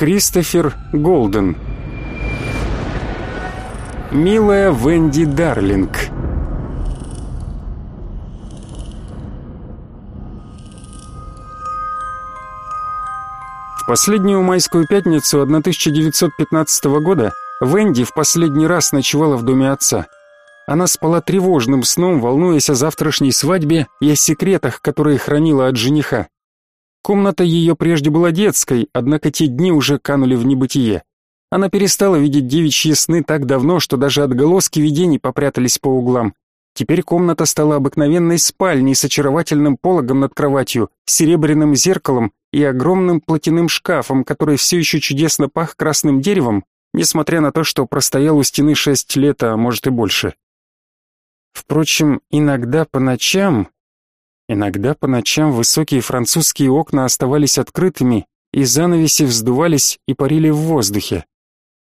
Кристофер Голден Милая Венди Дарлинг В последнюю майскую пятницу 1915 года Венди в последний раз ночевала в доме отца. Она спала тревожным сном, волнуясь о завтрашней свадьбе и о секретах, которые хранила от жениха. Комната ее прежде была детской, однако те дни уже канули в небытие. Она перестала видеть девичьи сны так давно, что даже отголоски видений попрятались по углам. Теперь комната стала обыкновенной спальней с очаровательным пологом над кроватью, серебряным зеркалом и огромным платяным шкафом, который все еще чудесно пах красным деревом, несмотря на то, что простоял у стены шесть лет, а может и больше. Впрочем, иногда по ночам Иногда по ночам высокие французские окна оставались открытыми, и занавеси вздувались и парили в воздухе.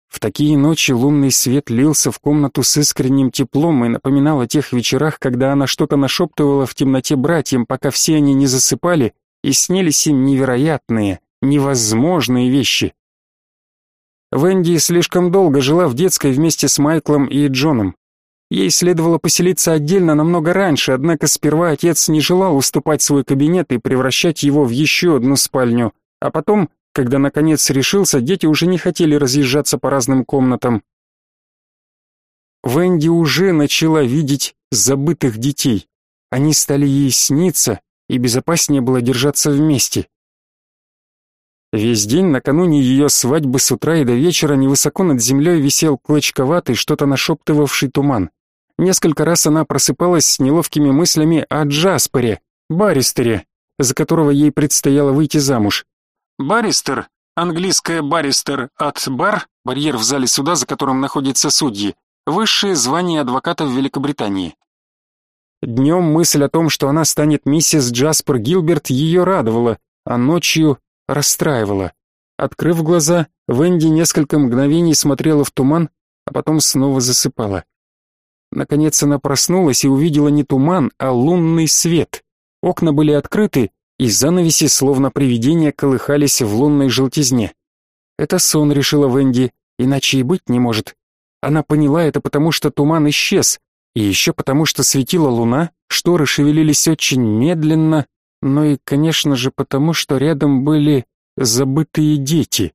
В такие ночи лунный свет лился в комнату с искренним теплом и напоминал о тех вечерах, когда она что-то нашептывала в темноте братьям, пока все они не засыпали, и снились им невероятные, невозможные вещи. Венди слишком долго жила в детской вместе с Майклом и Джоном. Ей следовало поселиться отдельно намного раньше, однако сперва отец не желал уступать свой кабинет и превращать его в еще одну спальню, а потом, когда наконец решился, дети уже не хотели разъезжаться по разным комнатам. Венди уже начала видеть забытых детей. Они стали ей сниться, и безопаснее было держаться вместе. Весь день накануне ее свадьбы с утра и до вечера невысоко над землей висел клочковатый, что-то нашептывавший туман. Несколько раз она просыпалась с неловкими мыслями о Джаспере, баристере, за которого ей предстояло выйти замуж. Баристер, английское баристер от бар, барьер в зале суда, за которым находятся судьи, высшее звание адвоката в Великобритании. Днем мысль о том, что она станет миссис Джаспер Гилберт, ее радовала, а ночью расстраивала. Открыв глаза, Венди несколько мгновений смотрела в туман, а потом снова засыпала. Наконец она проснулась и увидела не туман, а лунный свет. Окна были открыты, и занавеси, словно привидения, колыхались в лунной желтизне. Это сон, решила Венди, иначе и быть не может. Она поняла это потому, что туман исчез, и еще потому, что светила луна, шторы шевелились очень медленно, но и, конечно же, потому, что рядом были забытые дети.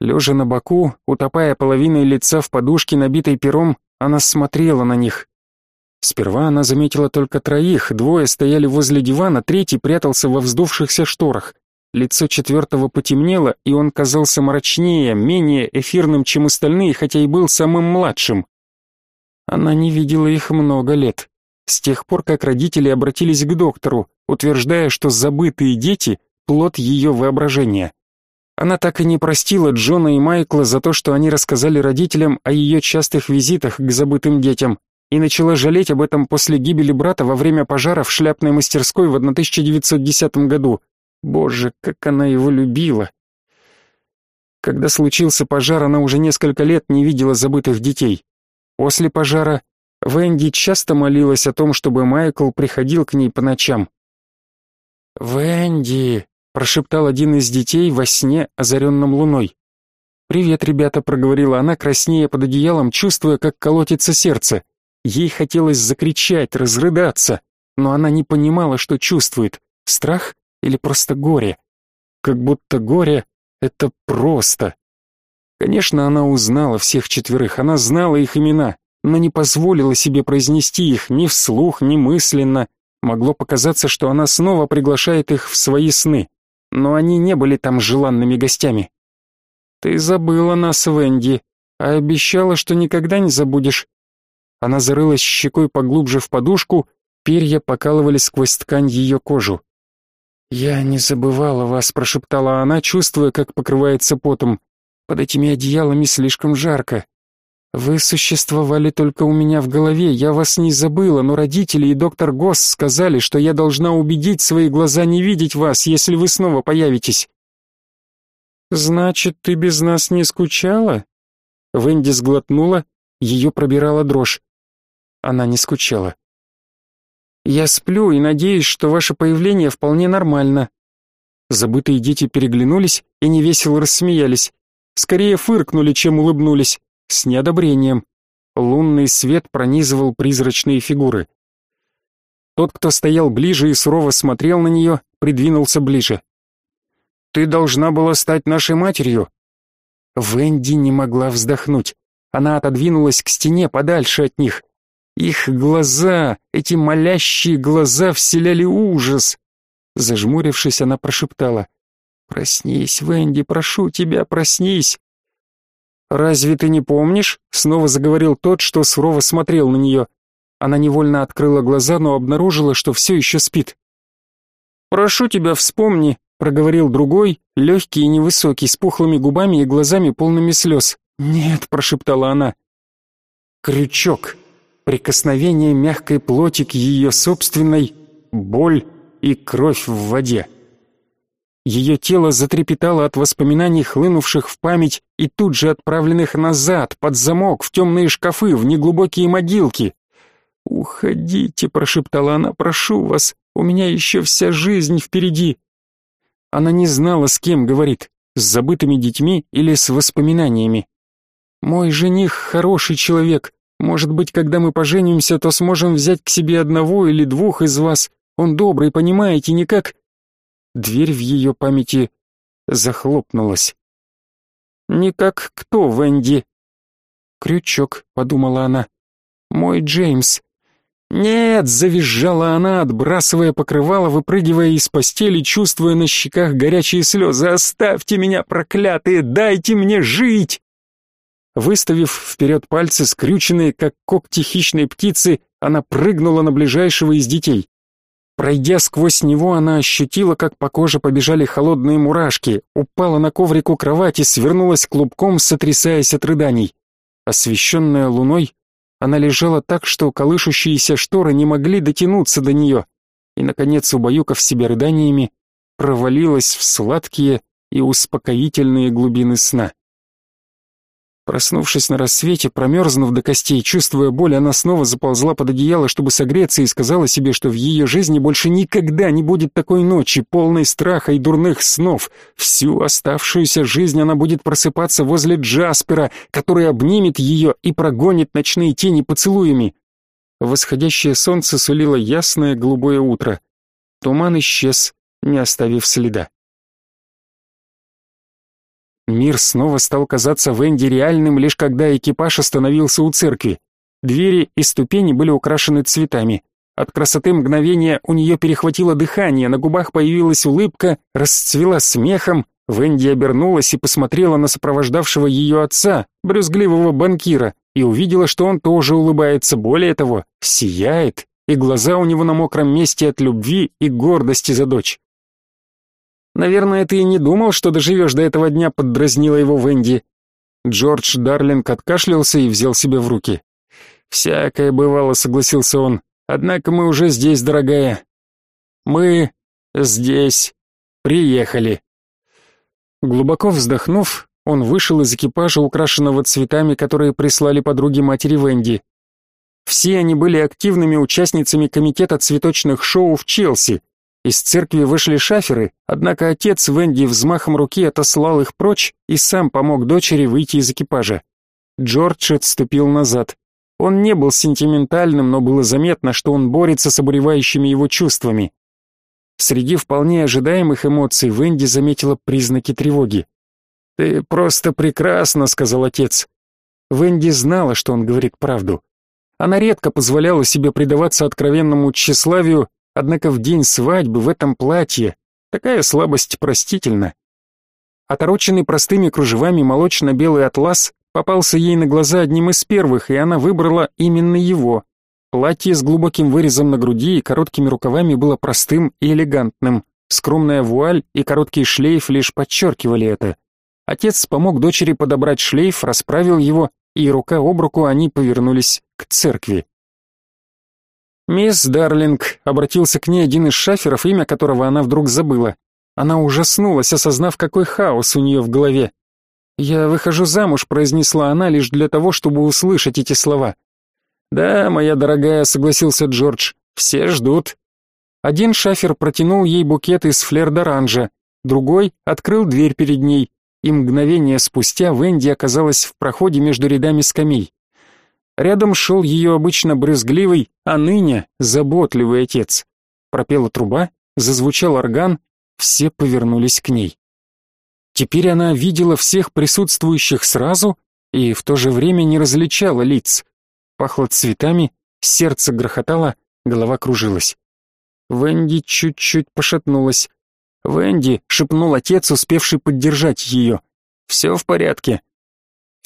Лежа на боку, утопая половиной лица в подушке, набитой пером, она смотрела на них. Сперва она заметила только троих, двое стояли возле дивана, третий прятался во вздувшихся шторах. Лицо четвертого потемнело, и он казался мрачнее, менее эфирным, чем остальные, хотя и был самым младшим. Она не видела их много лет. С тех пор, как родители обратились к доктору, утверждая, что забытые дети — плод ее воображения. Она так и не простила Джона и Майкла за то, что они рассказали родителям о ее частых визитах к забытым детям, и начала жалеть об этом после гибели брата во время пожара в шляпной мастерской в 1910 году. Боже, как она его любила! Когда случился пожар, она уже несколько лет не видела забытых детей. После пожара Венди часто молилась о том, чтобы Майкл приходил к ней по ночам. «Венди!» Прошептал один из детей во сне, озаренном луной. «Привет, ребята», — проговорила она, краснея под одеялом, чувствуя, как колотится сердце. Ей хотелось закричать, разрыдаться, но она не понимала, что чувствует — страх или просто горе. Как будто горе — это просто. Конечно, она узнала всех четверых, она знала их имена, но не позволила себе произнести их ни вслух, ни мысленно. Могло показаться, что она снова приглашает их в свои сны но они не были там желанными гостями. Ты забыла нас, Венди, а обещала, что никогда не забудешь. Она зарылась щекой поглубже в подушку, перья покалывали сквозь ткань ее кожу. «Я не забывала вас», — прошептала она, чувствуя, как покрывается потом. «Под этими одеялами слишком жарко. Вы существовали только у меня в голове, я вас не забыла, но родители и доктор Госс сказали, что я должна убедить свои глаза не видеть вас, если вы снова появитесь. Значит, ты без нас не скучала? Венди сглотнула, ее пробирала дрожь. Она не скучала. Я сплю и надеюсь, что ваше появление вполне нормально. Забытые дети переглянулись и невесело рассмеялись. Скорее фыркнули, чем улыбнулись, с неодобрением. Лунный свет пронизывал призрачные фигуры. Тот, кто стоял ближе и сурово смотрел на нее, придвинулся ближе. «Ты должна была стать нашей матерью». Венди не могла вздохнуть. Она отодвинулась к стене подальше от них. Их глаза, эти молящие глаза вселяли ужас. Зажмурившись, она прошептала. «Проснись, Венди, прошу тебя, проснись!» «Разве ты не помнишь?» — снова заговорил тот, что сурово смотрел на нее. Она невольно открыла глаза, но обнаружила, что все еще спит. «Прошу тебя, вспомни», — проговорил другой, легкий и невысокий, с пухлыми губами и глазами полными слез. «Нет», — прошептала она. Крючок. Прикосновение мягкой плоти к ее собственной, боль и кровь в воде. Ее тело затрепетало от воспоминаний, хлынувших в память и тут же отправленных назад, под замок, в темные шкафы, в неглубокие могилки. «Уходите», — прошептала она, — «прошу вас, у меня еще вся жизнь впереди». Она не знала, с кем говорит, с забытыми детьми или с воспоминаниями. «Мой жених хороший человек. Может быть, когда мы поженимся, то сможем взять к себе одного или двух из вас. Он добрый, понимаете, не как...» Дверь в ее памяти захлопнулась. «Не как кто, Венди?» «Крючок», — подумала она. «Мой Джеймс. «Нет!» — завизжала она, отбрасывая покрывало, выпрыгивая из постели, чувствуя на щеках горячие слезы. «Оставьте меня, проклятые! Дайте мне жить!» Выставив вперед пальцы, скрюченные, как когти хищной птицы, она прыгнула на ближайшего из детей. Пройдя сквозь него, она ощутила, как по коже побежали холодные мурашки, упала на коврик у кровати, свернулась клубком, сотрясаясь от рыданий. Освещенная луной, она лежала так, что колышущиеся шторы не могли дотянуться до нее, и, наконец, убаюкав себя рыданиями, провалилась в сладкие и успокоительные глубины сна. Проснувшись на рассвете, промерзнув до костей, чувствуя боль, она снова заползла под одеяло, чтобы согреться, и сказала себе, что в ее жизни больше никогда не будет такой ночи, полной страха и дурных снов. Всю оставшуюся жизнь она будет просыпаться возле Джаспера, который обнимет ее и прогонит ночные тени поцелуями. Восходящее солнце сулило ясное голубое утро. Туман исчез, не оставив следа. Мир снова стал казаться Венди реальным, лишь когда экипаж остановился у церкви. Двери и ступени были украшены цветами. От красоты мгновения у нее перехватило дыхание, на губах появилась улыбка, расцвела смехом. Венди обернулась и посмотрела на сопровождавшего ее отца, брюзгливого банкира, и увидела, что он тоже улыбается, более того, сияет, и глаза у него на мокром месте от любви и гордости за дочь. Наверное, ты и не думал, что доживешь до этого дня, поддразнила его Венди. Джордж Дарлинг откашлялся и взял себя в руки. Всякое бывало, согласился он. Однако мы уже здесь, дорогая. Мы здесь приехали. Глубоко вздохнув, он вышел из экипажа, украшенного цветами, которые прислали подруги матери Венди. Все они были активными участницами комитета цветочных шоу в Челси, из церкви вышли шаферы, однако отец Венди взмахом руки отослал их прочь и сам помог дочери выйти из экипажа. Джордж отступил назад. Он не был сентиментальным, но было заметно, что он борется с обуревающими его чувствами. Среди вполне ожидаемых эмоций Венди заметила признаки тревоги. «Ты просто прекрасна», — сказал отец. Венди знала, что он говорит правду. Она редко позволяла себе предаваться откровенному тщеславию Однако в день свадьбы в этом платье такая слабость простительна. Отороченный простыми кружевами молочно-белый атлас попался ей на глаза одним из первых, и она выбрала именно его. Платье с глубоким вырезом на груди и короткими рукавами было простым и элегантным. Скромная вуаль и короткий шлейф лишь подчеркивали это. Отец помог дочери подобрать шлейф, расправил его, и рука об руку они повернулись к церкви. «Мисс Дарлинг», — обратился к ней один из шаферов, имя которого она вдруг забыла. Она ужаснулась, осознав, какой хаос у нее в голове. «Я выхожу замуж», — произнесла она лишь для того, чтобы услышать эти слова. «Да, моя дорогая», — согласился Джордж, — «все ждут». Один шафер протянул ей букет из флер-д'оранжа. другой открыл дверь перед ней, и мгновение спустя Венди оказалась в проходе между рядами скамей. Рядом шел ее обычно брызгливый, а ныне заботливый отец. Пропела труба, зазвучал орган, все повернулись к ней. Теперь она видела всех присутствующих сразу и в то же время не различала лиц. Пахло цветами, сердце грохотало, голова кружилась. Венди чуть-чуть пошатнулась. «Венди!» — шепнул отец, успевший поддержать ее. «Все в порядке».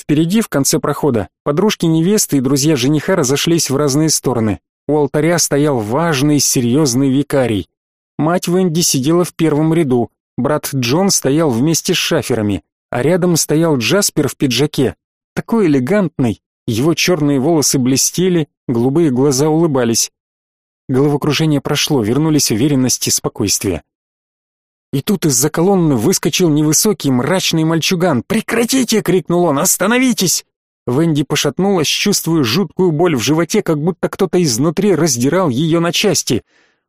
Впереди, в конце прохода, подружки невесты и друзья жениха разошлись в разные стороны. У алтаря стоял важный, серьезный викарий. Мать Венди сидела в первом ряду, брат Джон стоял вместе с шаферами, а рядом стоял Джаспер в пиджаке, такой элегантный, его черные волосы блестели, голубые глаза улыбались. Головокружение прошло, вернулись уверенность и спокойствие. И тут из-за колонны выскочил невысокий мрачный мальчуган. «Прекратите!» — крикнул он. «Остановитесь!» Венди пошатнулась, чувствуя жуткую боль в животе, как будто кто-то изнутри раздирал ее на части.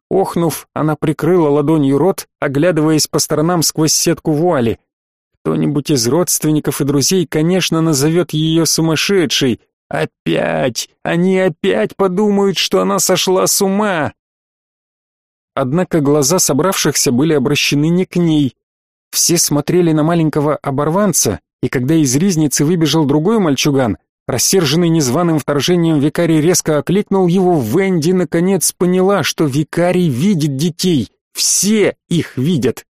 Охнув, она прикрыла ладонью рот, оглядываясь по сторонам сквозь сетку вуали. Кто-нибудь из родственников и друзей, конечно, назовет ее сумасшедшей. Опять! Они опять подумают, что она сошла с ума! Однако глаза собравшихся были обращены не к ней. Все смотрели на маленького оборванца, и когда из ризницы выбежал другой мальчуган, рассерженный незваным вторжением викарий резко окликнул его, Венди наконец поняла, что викарий видит детей. Все их видят.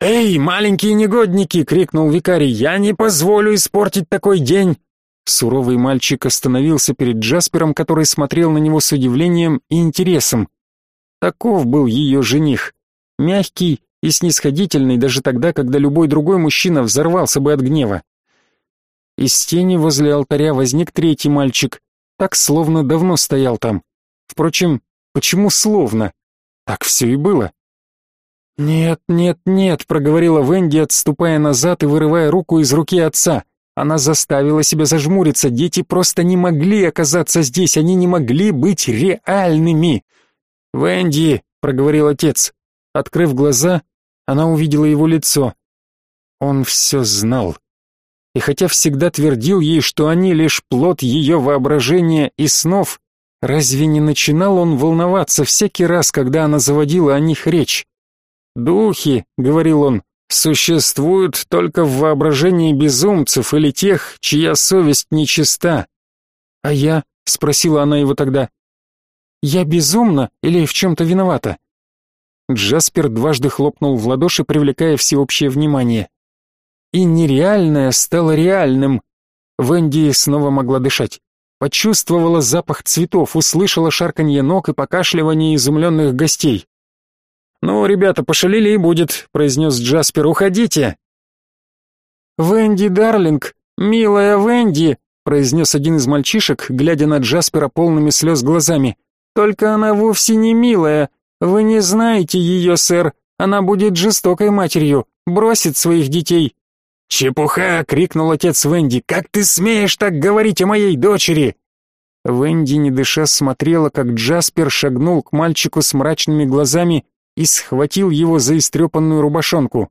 «Эй, маленькие негодники!» — крикнул викарий. «Я не позволю испортить такой день!» Суровый мальчик остановился перед Джаспером, который смотрел на него с удивлением и интересом. Таков был ее жених. Мягкий и снисходительный даже тогда, когда любой другой мужчина взорвался бы от гнева. Из тени возле алтаря возник третий мальчик, так словно давно стоял там. Впрочем, почему словно? Так все и было. «Нет, нет, нет», — проговорила Венди, отступая назад и вырывая руку из руки отца. Она заставила себя зажмуриться, дети просто не могли оказаться здесь, они не могли быть реальными. «Венди!» — проговорил отец. Открыв глаза, она увидела его лицо. Он все знал. И хотя всегда твердил ей, что они лишь плод ее воображения и снов, разве не начинал он волноваться всякий раз, когда она заводила о них речь? «Духи», — говорил он, — «существуют только в воображении безумцев или тех, чья совесть нечиста». «А я?» — спросила она его тогда. Я безумна или в чем-то виновата?» Джаспер дважды хлопнул в ладоши, привлекая всеобщее внимание. И нереальное стало реальным. Венди снова могла дышать. Почувствовала запах цветов, услышала шарканье ног и покашливание изумленных гостей. «Ну, ребята, пошалили и будет», — произнес Джаспер. «Уходите!» «Венди, Дарлинг, милая Венди», — произнес один из мальчишек, глядя на Джаспера полными слез глазами. Только она вовсе не милая. Вы не знаете ее, сэр. Она будет жестокой матерью, бросит своих детей». «Чепуха!» — крикнул отец Венди. «Как ты смеешь так говорить о моей дочери?» Венди, не дыша, смотрела, как Джаспер шагнул к мальчику с мрачными глазами и схватил его за истрепанную рубашонку.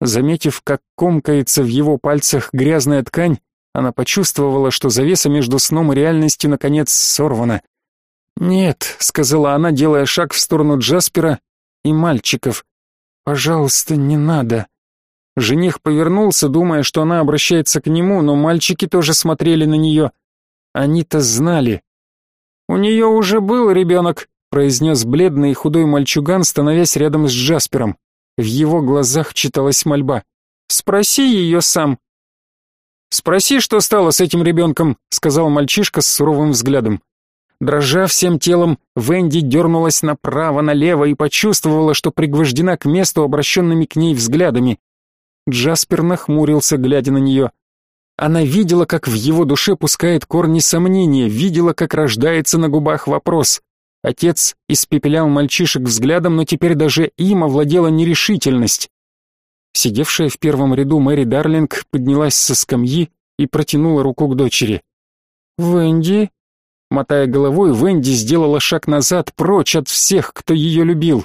Заметив, как комкается в его пальцах грязная ткань, она почувствовала, что завеса между сном и реальностью наконец сорвана. «Нет», — сказала она, делая шаг в сторону Джаспера и мальчиков. «Пожалуйста, не надо». Жених повернулся, думая, что она обращается к нему, но мальчики тоже смотрели на нее. Они-то знали. «У нее уже был ребенок», — произнес бледный и худой мальчуган, становясь рядом с Джаспером. В его глазах читалась мольба. «Спроси ее сам». «Спроси, что стало с этим ребенком», — сказал мальчишка с суровым взглядом. Дрожа всем телом, Венди дернулась направо-налево и почувствовала, что пригвождена к месту обращенными к ней взглядами. Джаспер нахмурился, глядя на нее. Она видела, как в его душе пускает корни сомнения, видела, как рождается на губах вопрос. Отец испепелял мальчишек взглядом, но теперь даже им овладела нерешительность. Сидевшая в первом ряду Мэри Дарлинг поднялась со скамьи и протянула руку к дочери. «Венди?» Мотая головой, Венди сделала шаг назад, прочь от всех, кто ее любил.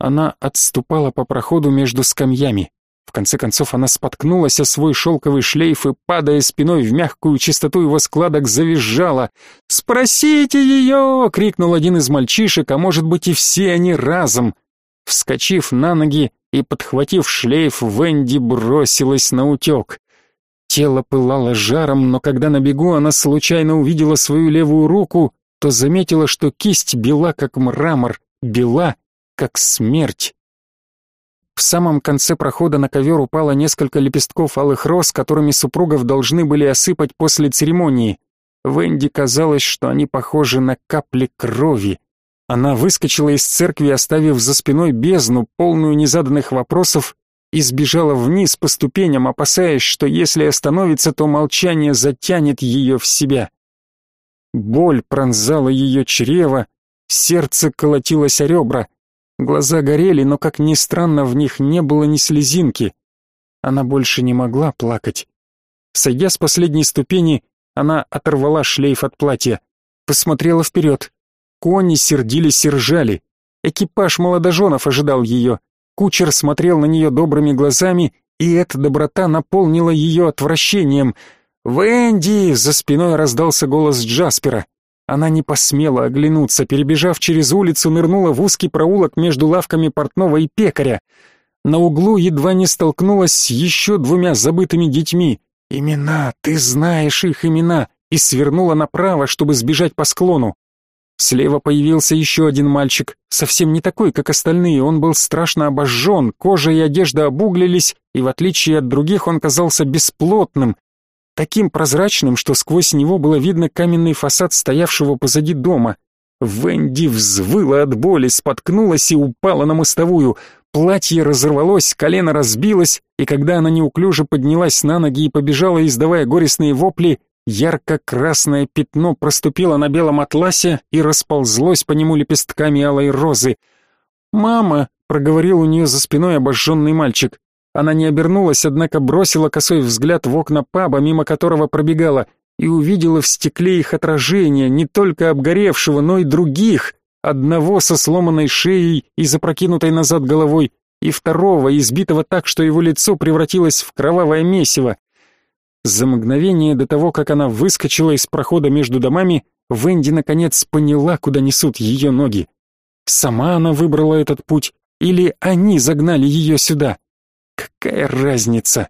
Она отступала по проходу между скамьями. В конце концов она споткнулась о свой шелковый шлейф и, падая спиной в мягкую чистоту его складок, завизжала. «Спросите ее!» — крикнул один из мальчишек, а может быть и все они разом. Вскочив на ноги и подхватив шлейф, Венди бросилась на утек. Тело пылало жаром, но когда на бегу она случайно увидела свою левую руку, то заметила, что кисть бела, как мрамор, бела, как смерть. В самом конце прохода на ковер упало несколько лепестков алых роз, которыми супругов должны были осыпать после церемонии. Венди казалось, что они похожи на капли крови. Она выскочила из церкви, оставив за спиной бездну, полную незаданных вопросов, и сбежала вниз по ступеням, опасаясь, что если остановится, то молчание затянет ее в себя. Боль пронзала ее чрево, сердце колотилось о ребра. Глаза горели, но, как ни странно, в них не было ни слезинки. Она больше не могла плакать. Сойдя с последней ступени, она оторвала шлейф от платья, посмотрела вперед. Кони сердились и ржали. Экипаж молодоженов ожидал ее. Кучер смотрел на нее добрыми глазами, и эта доброта наполнила ее отвращением. «Венди!» — за спиной раздался голос Джаспера. Она не посмела оглянуться, перебежав через улицу, нырнула в узкий проулок между лавками портного и пекаря. На углу едва не столкнулась с еще двумя забытыми детьми. «Имена, ты знаешь их имена!» и свернула направо, чтобы сбежать по склону. Слева появился еще один мальчик, совсем не такой, как остальные, он был страшно обожжен, кожа и одежда обуглились, и в отличие от других он казался бесплотным, таким прозрачным, что сквозь него было видно каменный фасад стоявшего позади дома. Венди взвыла от боли, споткнулась и упала на мостовую. Платье разорвалось, колено разбилось, и когда она неуклюже поднялась на ноги и побежала, издавая горестные вопли, ярко-красное пятно проступило на белом атласе и расползлось по нему лепестками алой розы. «Мама!» — проговорил у нее за спиной обожженный мальчик. Она не обернулась, однако бросила косой взгляд в окна паба, мимо которого пробегала, и увидела в стекле их отражение, не только обгоревшего, но и других, одного со сломанной шеей и запрокинутой назад головой, и второго, избитого так, что его лицо превратилось в кровавое месиво. За мгновение до того, как она выскочила из прохода между домами, Венди наконец поняла, куда несут ее ноги. Сама она выбрала этот путь, или они загнали ее сюда? Какая разница?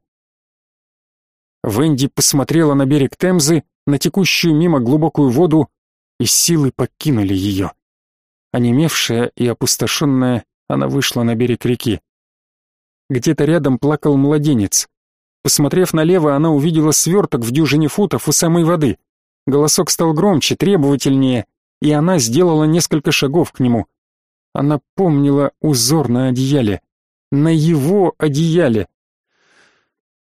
Венди посмотрела на берег Темзы, на текущую мимо глубокую воду, и силы покинули ее. Онемевшая и опустошенная, она вышла на берег реки. Где-то рядом плакал младенец. Посмотрев налево, она увидела сверток в дюжине футов у самой воды. Голосок стал громче, требовательнее, и она сделала несколько шагов к нему. Она помнила узор на одеяле на его одеяле.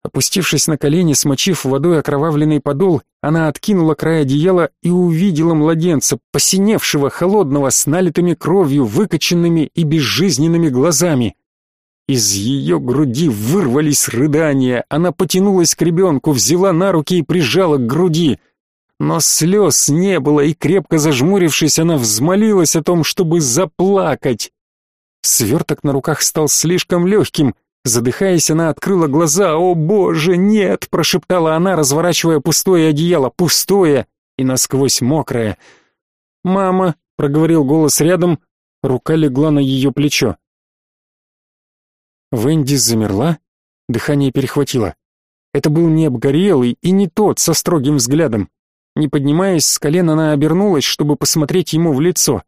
Опустившись на колени, смочив водой окровавленный подол, она откинула край одеяла и увидела младенца, посиневшего, холодного, с налитыми кровью, выкоченными и безжизненными глазами. Из ее груди вырвались рыдания, она потянулась к ребенку, взяла на руки и прижала к груди. Но слез не было, и крепко зажмурившись, она взмолилась о том, чтобы заплакать. Сверток на руках стал слишком легким. Задыхаясь, она открыла глаза. «О, боже, нет!» — прошептала она, разворачивая пустое одеяло. Пустое и насквозь мокрое. «Мама!» — проговорил голос рядом. Рука легла на ее плечо. Венди замерла, дыхание перехватило. Это был не обгорелый и не тот со строгим взглядом. Не поднимаясь с колен, она обернулась, чтобы посмотреть ему в лицо.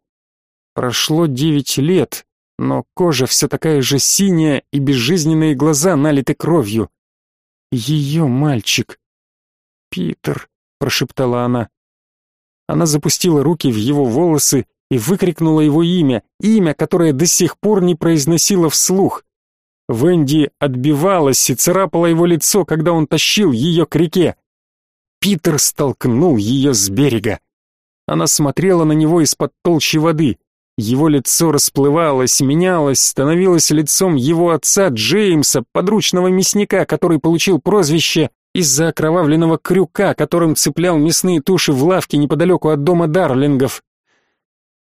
Прошло девять лет, но кожа все такая же синяя и безжизненные глаза налиты кровью. Ее мальчик. «Питер», — прошептала она. Она запустила руки в его волосы и выкрикнула его имя, имя, которое до сих пор не произносила вслух. Венди отбивалась и царапала его лицо, когда он тащил ее к реке. Питер столкнул ее с берега. Она смотрела на него из-под толщи воды. Его лицо расплывалось, менялось, становилось лицом его отца Джеймса, подручного мясника, который получил прозвище из-за окровавленного крюка, которым цеплял мясные туши в лавке неподалеку от дома Дарлингов.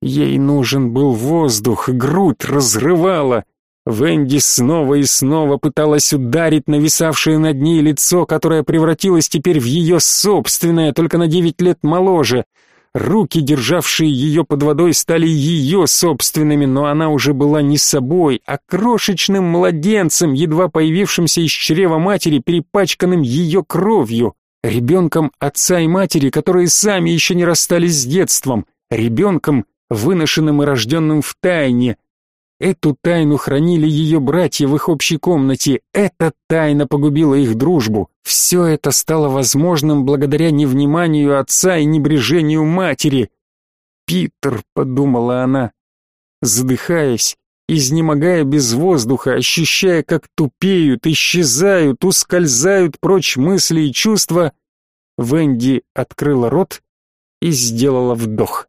Ей нужен был воздух, грудь разрывала. Венди снова и снова пыталась ударить нависавшее над ней лицо, которое превратилось теперь в ее собственное, только на девять лет моложе. Руки, державшие ее под водой, стали ее собственными, но она уже была не собой, а крошечным младенцем, едва появившимся из чрева матери, перепачканным ее кровью, ребенком отца и матери, которые сами еще не расстались с детством, ребенком, выношенным и рожденным в тайне, Эту тайну хранили ее братья в их общей комнате. Эта тайна погубила их дружбу. Все это стало возможным благодаря невниманию отца и небрежению матери. «Питер», — подумала она, задыхаясь, изнемогая без воздуха, ощущая, как тупеют, исчезают, ускользают прочь мысли и чувства, Венди открыла рот и сделала вдох.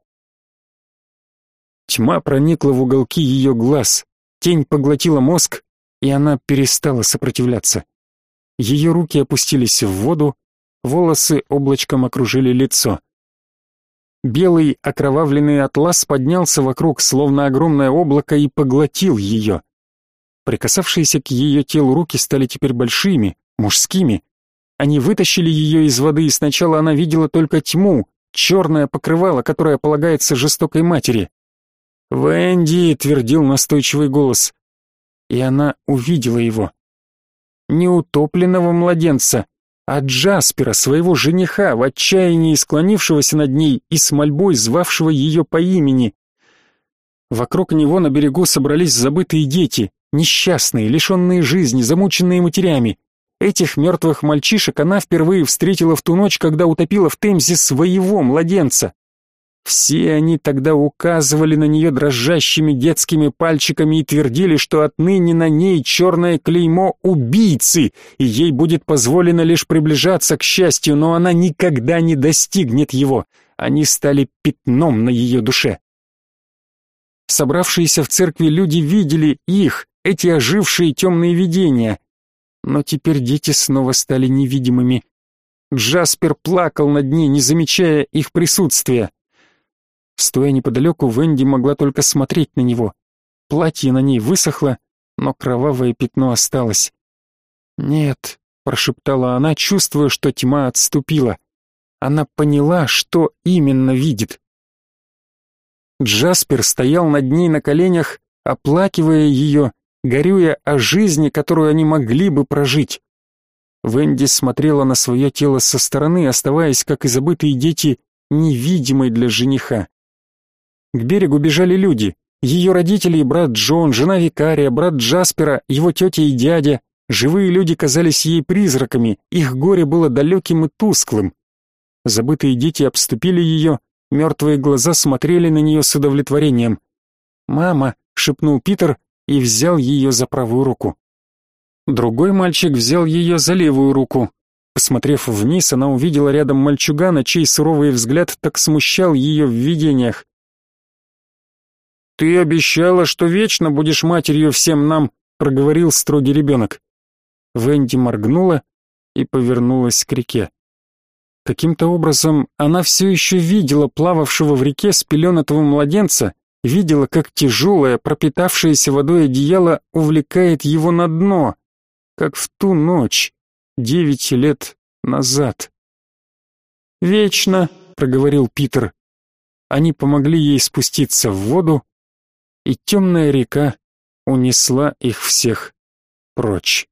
Тьма проникла в уголки ее глаз, тень поглотила мозг, и она перестала сопротивляться. Ее руки опустились в воду, волосы облачком окружили лицо. Белый окровавленный атлас поднялся вокруг, словно огромное облако, и поглотил ее. Прикасавшиеся к ее телу руки стали теперь большими, мужскими. Они вытащили ее из воды, и сначала она видела только тьму, черное покрывало, которое полагается жестокой матери. «Венди!» — твердил настойчивый голос. И она увидела его. Не утопленного младенца, а Джаспера, своего жениха, в отчаянии склонившегося над ней и с мольбой звавшего ее по имени. Вокруг него на берегу собрались забытые дети, несчастные, лишенные жизни, замученные матерями. Этих мертвых мальчишек она впервые встретила в ту ночь, когда утопила в Темзе своего младенца. Все они тогда указывали на нее дрожащими детскими пальчиками и твердили, что отныне на ней черное клеймо убийцы, и ей будет позволено лишь приближаться к счастью, но она никогда не достигнет его. Они стали пятном на ее душе. Собравшиеся в церкви люди видели их, эти ожившие темные видения. Но теперь дети снова стали невидимыми. Джаспер плакал над ней, не замечая их присутствия. Стоя неподалеку, Венди могла только смотреть на него. Платье на ней высохло, но кровавое пятно осталось. «Нет», — прошептала она, чувствуя, что тьма отступила. Она поняла, что именно видит. Джаспер стоял над ней на коленях, оплакивая ее, горюя о жизни, которую они могли бы прожить. Венди смотрела на свое тело со стороны, оставаясь, как и забытые дети, невидимой для жениха. К берегу бежали люди. Ее родители и брат Джон, жена викария, брат Джаспера, его тетя и дядя. Живые люди казались ей призраками, их горе было далеким и тусклым. Забытые дети обступили ее, мертвые глаза смотрели на нее с удовлетворением. «Мама», — шепнул Питер и взял ее за правую руку. Другой мальчик взял ее за левую руку. Посмотрев вниз, она увидела рядом мальчугана, чей суровый взгляд так смущал ее в видениях. «Ты обещала, что вечно будешь матерью всем нам», — проговорил строгий ребенок. Венди моргнула и повернулась к реке. Каким-то образом она все еще видела плававшего в реке спеленатого младенца, видела, как тяжелое, пропитавшееся водой одеяло увлекает его на дно, как в ту ночь, девять лет назад. «Вечно», — проговорил Питер. Они помогли ей спуститься в воду, и темная река унесла их всех прочь.